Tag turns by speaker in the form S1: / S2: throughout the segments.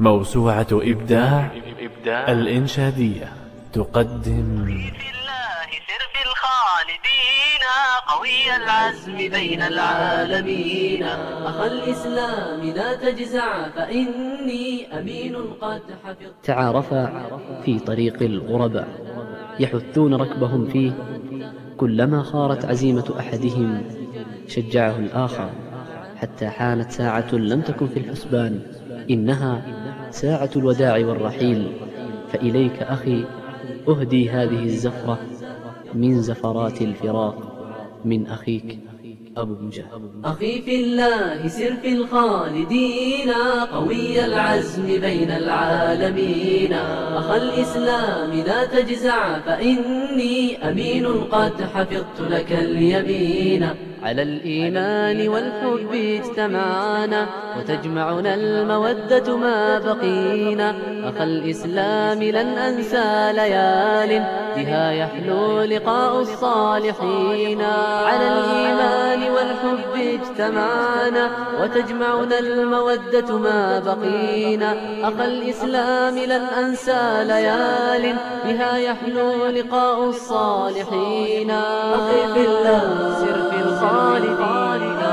S1: موسوعة إبداع الإنشادية. تقدم.
S2: في الله سر في الخالدين قوي العزم بين العالمين.
S3: أخا الإسلام لا تجزع فإني أمين قد حفظت.
S4: تعارفا في طريق الغرباء يحثون ركبهم فيه. كلما خارت عزيمة أحدهم شجعه الآخر. حتى حانت ساعة لم تكن في الحسبان إنها ساعة الوداع والرحيل. فإليك أخي أهدي هذه الزفرة من زفرات الفراق من أخيك أبو مجاهد.
S3: أخي في الله سر في الخالدين قوي العزم بين العالمين. أخا الإسلام لا تجزع فإني أمين قد حفظت لك اليمين.
S4: على الإيمان والحب اجتمعنا وتجمعنا المودة ما بقينا. أخا الإسلام لن أنسى ليال بها يحلو لقاء الصالحين. على الإيمان والحب اجتمعنا وتجمعنا المودة ما بقينا. أخا الإسلام لن أنسى ليال بها يحلو لقاء الصالحين.
S3: أخي في الله
S4: سر في الخالدين
S3: أخي في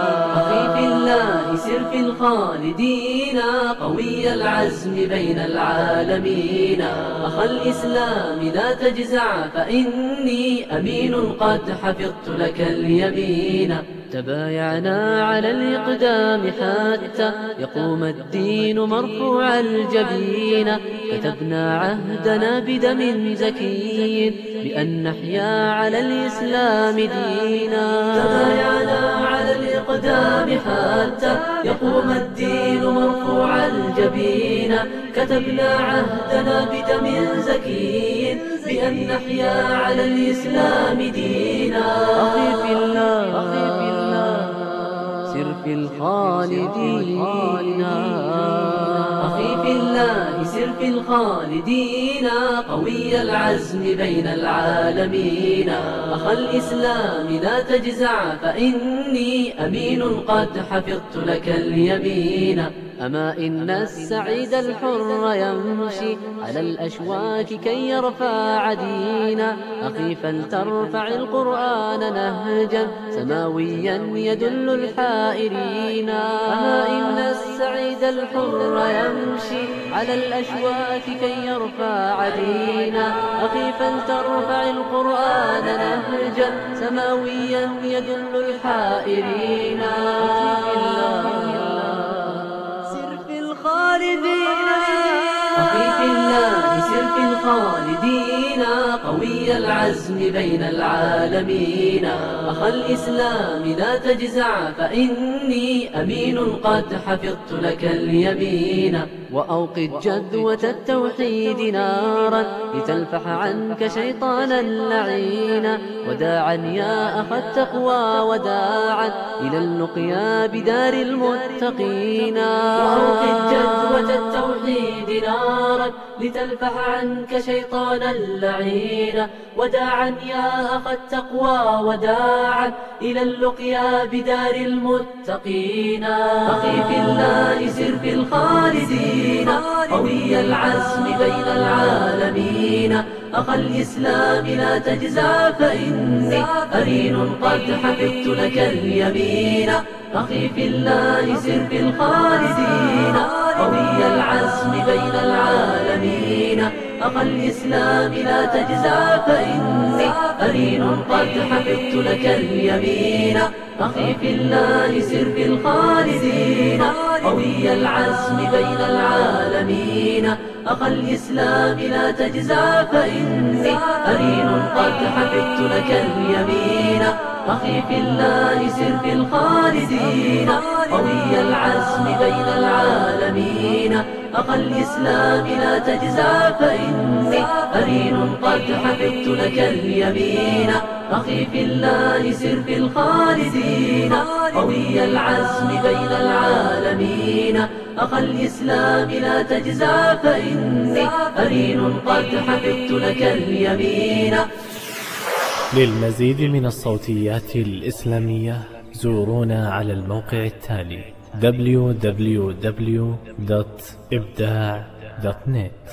S3: في الخالدين قوي العزم بين العالمين. أخا الإسلام لا تجزع فإني أمين قد حفظت لك اليمين.
S4: تبايعنا على الإقدام حتى يقوم الدين مرفوع الجبين. كتبنا عهدنا بدم زكي بأن نحيا على الإسلام دينا.
S3: تبايعنا يقوم الدين مرفوع الجبين. كتبنا عهدنا بدم زكي بأن نحيا على الإسلام دينا.
S4: أخي في الله سر في الخالدين.
S3: أخي في الله سر في الخالدين قوي العزم بين العالمين. أخا الإسلام لا تجزع فإني أمين قد حفظت لك اليمين.
S4: أما إن السعيد الحر يمشي على الأشواك كي يرفع دينا أخي فلترفع القرآن نهجا سماويا يدل الحائرين. أما إن الحر يمشي على الأشواك كي يرفع دينا أخي فلترفع القرآن نهجا سماويا يدل الحائرين. سر في الخالدين.
S3: أخي في الله الخالدين قوي العزم بين العالمين. أخا الإسلام لا تجزع فإني أمين قد حفظت لك اليمين.
S4: وأوقد جذوة التوحيد نارا لتلفح عنك شيطانا لعينا وداعا يا أخا التقوى وداعا إلى اللقيا بدار المتقين.
S3: وأوقد جذوة التوحيد نارا لتلفح عنك شيطانا لعينا وداعا يا أخا التقوى وداعا إلى اللقيا بدار المتقين. أخي في الله سر في الخالدين قوي العزم بين العالمين. أخا الإسلام لا تجزع فإني أمين قد حفظت لك اليمين. أخي في الله سر في الخالدين قوي أخا الإسلام لا تجزع فإني أمين قد حفظت لك اليمين. أخي في الله سر في الخالدين قوي العزم بين العالمين. أخا الإسلام لا تجزع فإني أمين قد حفظت لك اليمين. أخي في الله سر في الخالدين قوي العزم بين العالمين أخا الإسلام لا تجزع فإني أمين قد حفظت لك اليمين. أخي في الله سر في الخالدين قوي العزم بين العالمين. أخا الإسلام لا تجزع فإني أمين قد حفظت لك اليمين.
S1: للمزيد من الصوتيات الإسلامية زورونا على الموقع التالي. www.ibdaaع.net